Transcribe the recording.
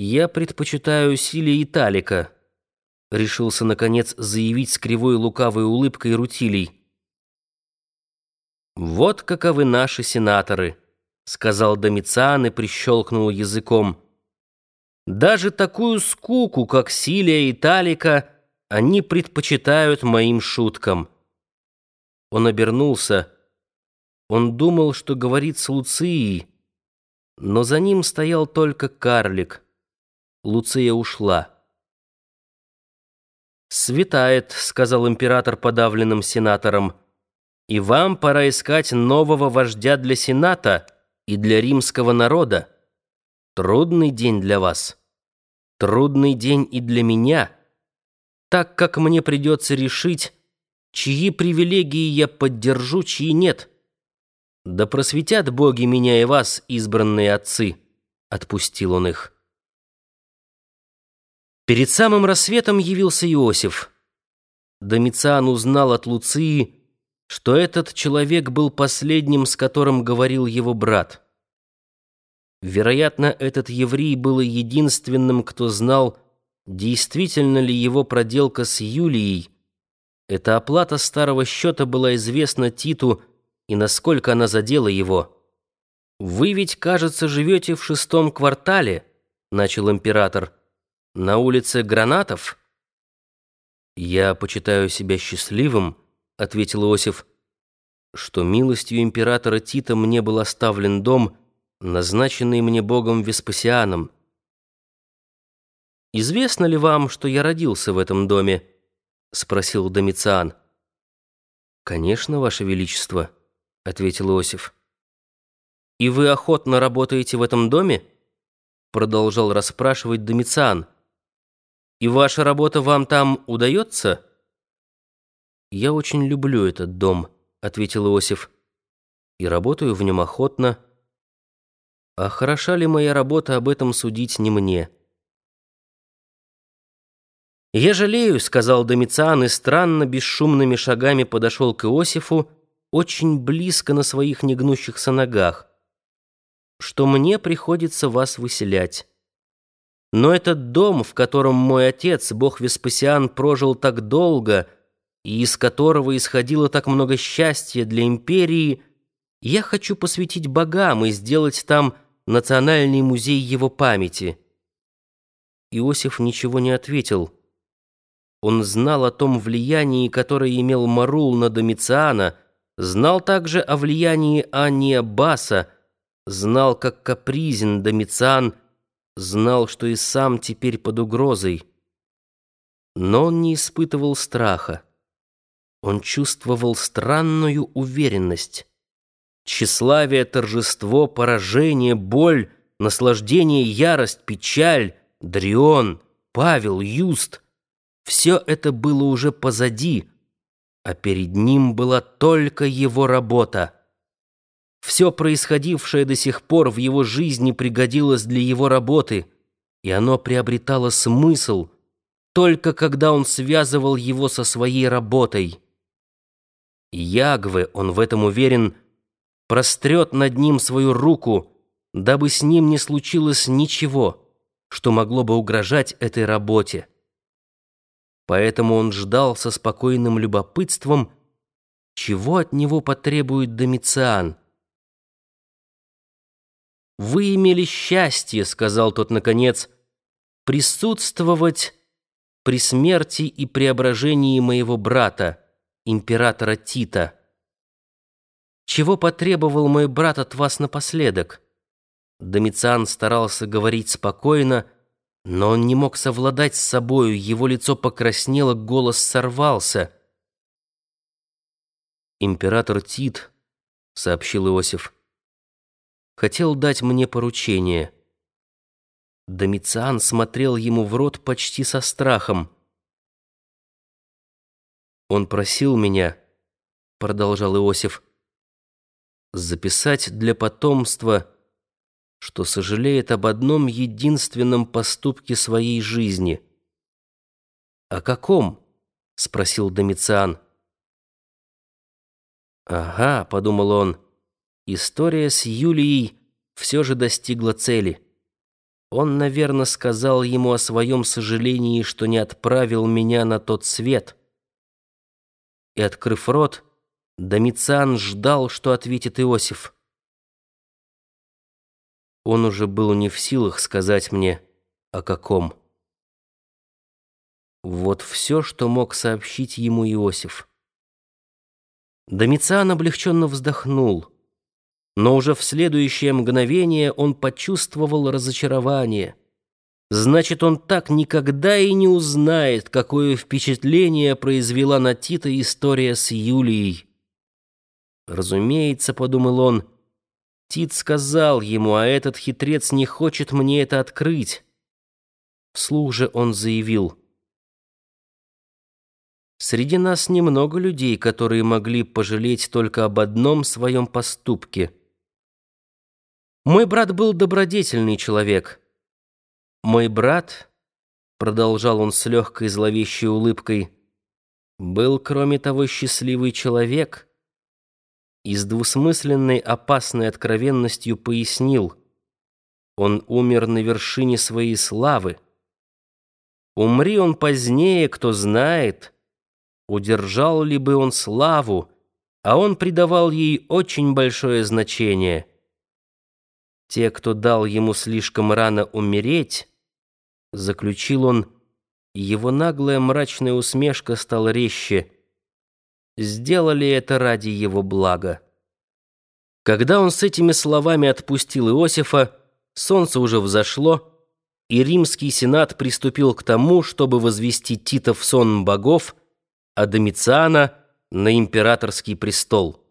«Я предпочитаю Силия Италика», — решился, наконец, заявить с кривой лукавой улыбкой Рутилий. «Вот каковы наши сенаторы», — сказал Домициан и прищелкнул языком. «Даже такую скуку, как Силия Италика, они предпочитают моим шуткам». Он обернулся. Он думал, что говорит с Луцией, но за ним стоял только карлик — Луция ушла. «Светает», — сказал император подавленным сенатором, «и вам пора искать нового вождя для сената и для римского народа. Трудный день для вас. Трудный день и для меня, так как мне придется решить, чьи привилегии я поддержу, чьи нет. Да просветят боги меня и вас, избранные отцы», — отпустил он их. Перед самым рассветом явился Иосиф. Домициан узнал от Луции, что этот человек был последним, с которым говорил его брат. Вероятно, этот еврей был единственным, кто знал, действительно ли его проделка с Юлией. Эта оплата старого счета была известна Титу, и насколько она задела его. «Вы ведь, кажется, живете в шестом квартале», — начал император. На улице Гранатов? Я почитаю себя счастливым, ответил Иосиф, что милостью императора Тита мне был оставлен дом, назначенный мне богом Веспасианом. Известно ли вам, что я родился в этом доме? спросил Домициан. Конечно, ваше величество, ответил Иосиф. И вы охотно работаете в этом доме? продолжал расспрашивать Домициан. И ваша работа вам там удается?» «Я очень люблю этот дом», — ответил Иосиф. «И работаю в нем охотно. А хороша ли моя работа, об этом судить не мне». «Я жалею», — сказал Домициан, и странно бесшумными шагами подошел к Иосифу, очень близко на своих негнущихся ногах, «что мне приходится вас выселять». Но этот дом, в котором мой отец, бог Веспасиан, прожил так долго и из которого исходило так много счастья для империи, я хочу посвятить богам и сделать там национальный музей его памяти». Иосиф ничего не ответил. Он знал о том влиянии, которое имел Марул на Домициана, знал также о влиянии Ания Баса, знал, как капризен Домициан – знал, что и сам теперь под угрозой. Но он не испытывал страха. Он чувствовал странную уверенность. Тщеславие, торжество, поражение, боль, наслаждение, ярость, печаль, Дрион, Павел, Юст — все это было уже позади, а перед ним была только его работа — все происходившее до сих пор в его жизни пригодилось для его работы, и оно приобретало смысл только когда он связывал его со своей работой. Ягве, он в этом уверен, прострет над ним свою руку, дабы с ним не случилось ничего, что могло бы угрожать этой работе. Поэтому он ждал со спокойным любопытством, чего от него потребует Домициан — «Вы имели счастье», — сказал тот наконец, — «присутствовать при смерти и преображении моего брата, императора Тита. Чего потребовал мой брат от вас напоследок?» Домициан старался говорить спокойно, но он не мог совладать с собою, его лицо покраснело, голос сорвался. «Император Тит», — сообщил Иосиф, — хотел дать мне поручение. Домициан смотрел ему в рот почти со страхом. «Он просил меня», — продолжал Иосиф, «записать для потомства, что сожалеет об одном единственном поступке своей жизни». «О каком?» — спросил Домициан. «Ага», — подумал он, — История с Юлией все же достигла цели. Он, наверное, сказал ему о своем сожалении, что не отправил меня на тот свет. И, открыв рот, Домициан ждал, что ответит Иосиф. Он уже был не в силах сказать мне, о каком. Вот все, что мог сообщить ему Иосиф. Домициан облегченно вздохнул, но уже в следующее мгновение он почувствовал разочарование. Значит, он так никогда и не узнает, какое впечатление произвела на Тита история с Юлией. Разумеется, подумал он, Тит сказал ему, а этот хитрец не хочет мне это открыть. Вслух же он заявил: Среди нас немного людей, которые могли пожалеть только об одном своем поступке. Мой брат был добродетельный человек. Мой брат, продолжал он с легкой зловещей улыбкой, был, кроме того, счастливый человек. И с двусмысленной опасной откровенностью пояснил: он умер на вершине своей славы. Умри он позднее, кто знает удержал ли бы он славу, а он придавал ей очень большое значение. Те, кто дал ему слишком рано умереть, заключил он, его наглая мрачная усмешка стала резче, сделали это ради его блага. Когда он с этими словами отпустил Иосифа, солнце уже взошло, и римский сенат приступил к тому, чтобы возвести Тита в сон богов, а Домициана на императорский престол.